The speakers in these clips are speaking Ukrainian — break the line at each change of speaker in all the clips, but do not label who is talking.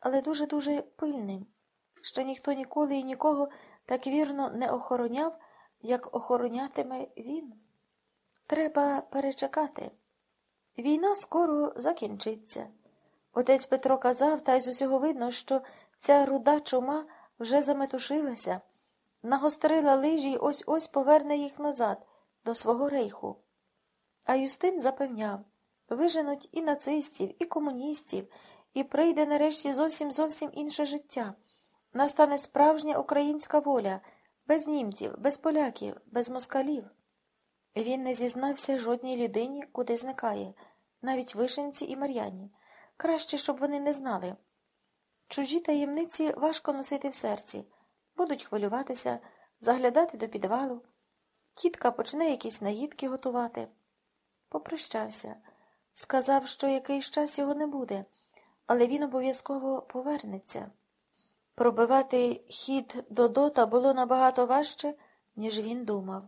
але дуже-дуже пильним. Ще ніхто ніколи і нікого так вірно не охороняв, як охоронятиме він. Треба перечекати. Війна скоро закінчиться. Отець Петро казав, та й з усього видно, що ця руда чума вже заметушилася, нагострила лижі й ось ось поверне їх назад, до свого рейху. А Юстин запевняв виженуть і нацистів, і комуністів, і прийде нарешті зовсім зовсім інше життя. Настане справжня українська воля, без німців, без поляків, без москалів. Він не зізнався жодній людині, куди зникає, навіть вишенці і Мар'яні. Краще, щоб вони не знали. Чужі таємниці важко носити в серці, будуть хвилюватися, заглядати до підвалу. Тітка почне якісь наїдки готувати. Попрощався, сказав, що якийсь час його не буде, але він обов'язково повернеться. Пробивати хід до дота було набагато важче, ніж він думав.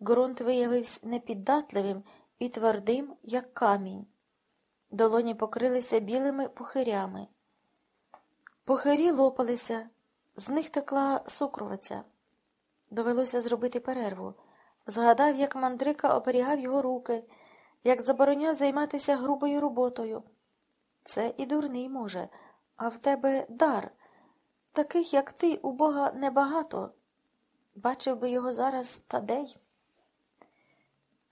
Ґрунт виявився непіддатливим і твердим, як камінь. Долоні покрилися білими пухирями. Пухирі лопалися, з них текла сукровиця. Довелося зробити перерву. Згадав, як мандрика оберігав його руки, як забороняв займатися грубою роботою. Це і дурний може, а в тебе дар. Таких, як ти, у Бога небагато. Бачив би його зараз Тадей.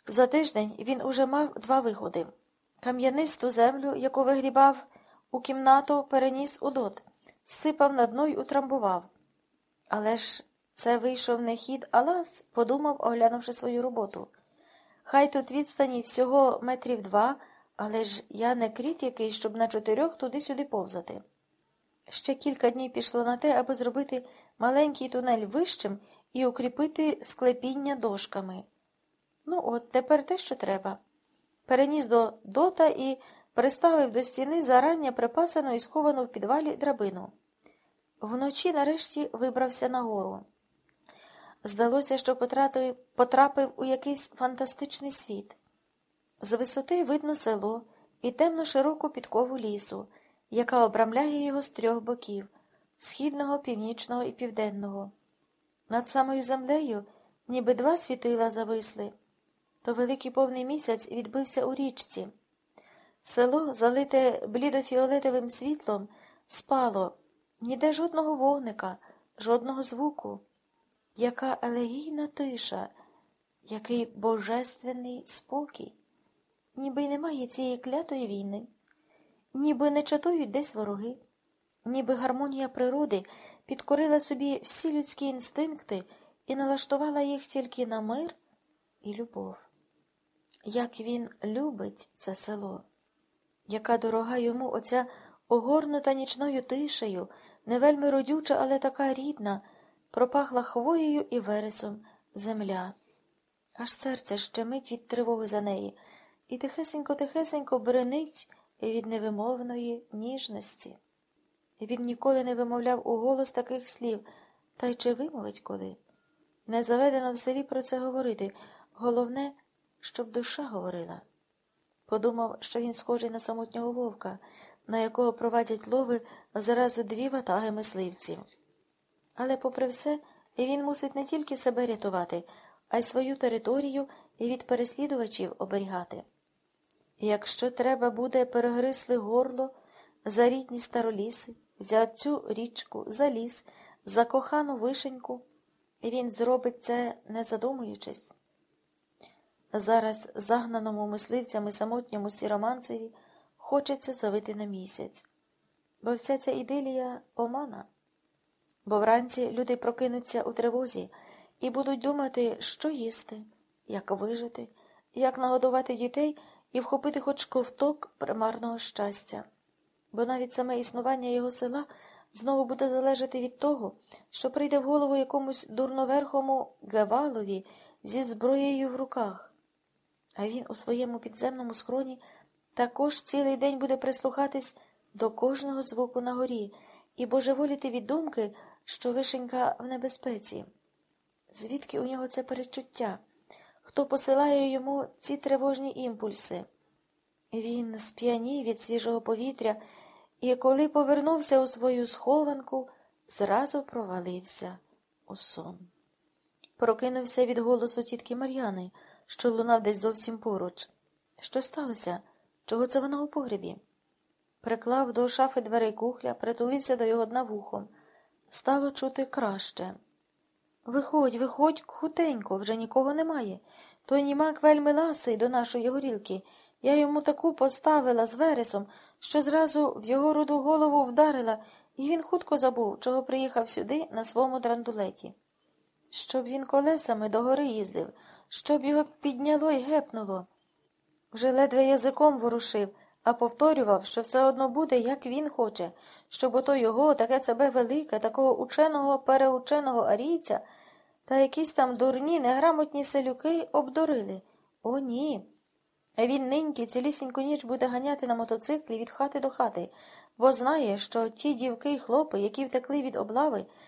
За тиждень він уже мав два виходи. Кам'янисту землю, яку вигрібав у кімнату, переніс у дот, сипав на дно й утрамбував. Але ж це вийшов не хід, а лаз, подумав, оглянувши свою роботу. Хай тут відстані всього метрів два, але ж я не кріт який, щоб на чотирьох туди-сюди повзати. Ще кілька днів пішло на те, аби зробити маленький тунель вищим і укріпити склепіння дошками. Ну, от тепер те, що треба. Переніс до дота і приставив до стіни зарання припасану і сховану в підвалі драбину. Вночі нарешті вибрався нагору. Здалося, що потрапив, у якийсь фантастичний світ. З висоти видно село і темно широку підкову лісу, яка обрамляє його з трьох боків східного, північного і південного. Над самою землею, ніби два світила зависли, то великий повний місяць відбився у річці. Село, залите блідофіолетовим світлом, спало, ніде жодного вогника, жодного звуку. Яка елегійна тиша, який божественний спокій, ніби й немає цієї клятої війни, ніби не чатують десь вороги, ніби гармонія природи підкорила собі всі людські інстинкти і налаштувала їх тільки на мир і любов. Як він любить це село, яка дорога йому оця огорнута нічною тишею, не вельми родюча, але така рідна пропахла хвоєю і вересом земля. Аж серце щемить від тривоги за неї, і тихесенько-тихесенько бренить від невимовної ніжності. Він ніколи не вимовляв у голос таких слів, та й чи вимовить коли? Не заведено в селі про це говорити. Головне, щоб душа говорила. Подумав, що він схожий на самотнього вовка, на якого провадять лови заразу дві ватаги мисливців. Але, попри все, він мусить не тільки себе рятувати, а й свою територію і від переслідувачів оберігати. Якщо треба буде перегрисли горло за рідні староліси, за цю річку, за ліс, за кохану вишеньку, він зробить це не задумуючись. Зараз загнаному мисливцями самотньому сіроманцеві хочеться завити на місяць, бо вся ця ідилія омана. Бо вранці люди прокинуться у тривозі і будуть думати, що їсти, як вижити, як нагодувати дітей і вхопити хоч ковток примарного щастя. Бо навіть саме існування його села знову буде залежати від того, що прийде в голову якомусь дурноверхому Гавалові зі зброєю в руках. А він у своєму підземному схроні також цілий день буде прислухатись до кожного звуку на горі і божеволіти від думки, що вишенька в небезпеці. Звідки у нього це перечуття? Хто посилає йому ці тривожні імпульси? Він сп'янів від свіжого повітря і коли повернувся у свою схованку, зразу провалився у сон. Прокинувся від голосу тітки Мар'яни, що лунав десь зовсім поруч. Що сталося? Чого це вона у погребі? Приклав до шафи дверей кухля, притулився до його дна вухом. Стало чути краще. Виходь, виходь, хутенько, вже нікого немає. Той німак вельми ласий до нашої горілки. Я йому таку поставила з вересом, що зразу в його руду голову вдарила, і він хутко забув, чого приїхав сюди на своєму драндулеті. Щоб він колесами до гори їздив, щоб його підняло й гепнуло. Вже ледве язиком ворушив, а повторював, що все одно буде, як він хоче, щоб ото його, таке себе велике, такого ученого, переученого арійця, та якісь там дурні, неграмотні селюки обдурили. О, ні. Він ниньки цілісіньку ніч буде ганяти на мотоциклі від хати до хати, бо знає, що ті дівки й хлопи, які втекли від облави,